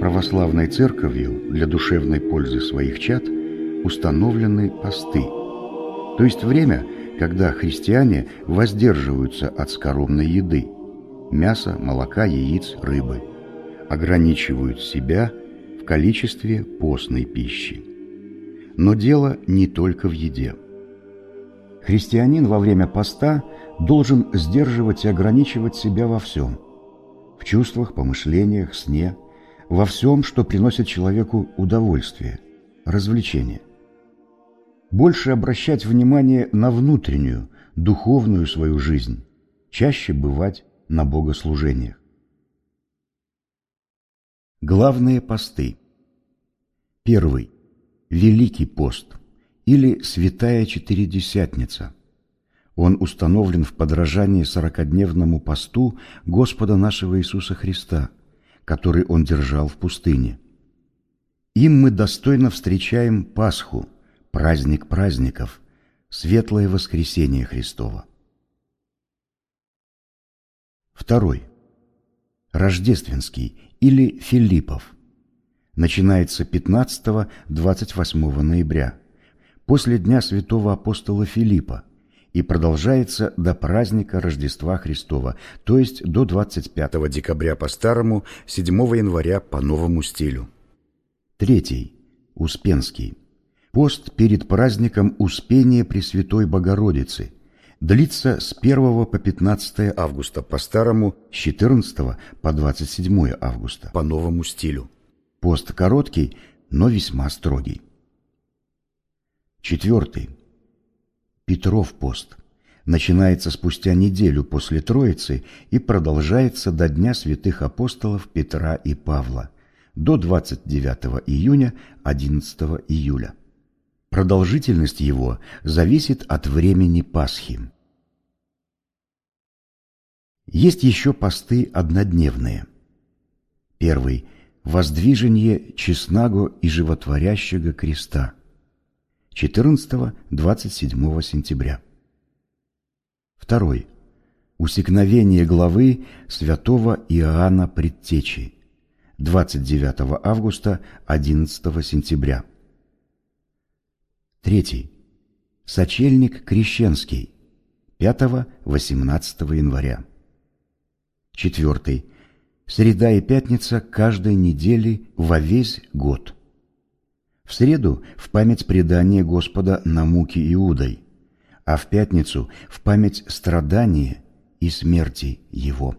Православной церковью для душевной пользы своих чад установлены посты, то есть время, когда христиане воздерживаются от скоромной еды – мяса, молока, яиц, рыбы, ограничивают себя в количестве постной пищи. Но дело не только в еде. Христианин во время поста должен сдерживать и ограничивать себя во всем – в чувствах, помышлениях, сне, во всем, что приносит человеку удовольствие, развлечение. Больше обращать внимание на внутреннюю, духовную свою жизнь, чаще бывать на богослужениях. Главные посты. Первый. Великий пост или Святая Четыредесятница. Он установлен в подражании сорокодневному посту Господа нашего Иисуса Христа, который Он держал в пустыне. Им мы достойно встречаем Пасху, праздник праздников, светлое воскресение Христова. Второй. Рождественский или Филиппов. Начинается 15-28 ноября, после Дня святого апостола Филиппа, и продолжается до праздника Рождества Христова, то есть до 25 декабря по старому, 7 января по новому стилю. Третий. Успенский. Пост перед праздником Успения Пресвятой Богородицы длится с 1 по 15 августа по старому, с 14 по 27 августа по новому стилю. Пост короткий, но весьма строгий. Четвертый. Петров пост. Начинается спустя неделю после Троицы и продолжается до Дня святых апостолов Петра и Павла, до 29 июня 11 июля. Продолжительность его зависит от времени Пасхи. Есть еще посты однодневные. Первый – воздвижение честнаго и животворящего креста – 14-27 сентября. Второй. Усекновение главы святого Иоанна Предтечи 29 августа 11 сентября. Третий. Сочельник Крещенский 5-18 января. Четвертый. Среда и пятница каждой недели во весь год – среду в память предания Господа на муки Иудой, а в пятницу в память страдания и смерти Его.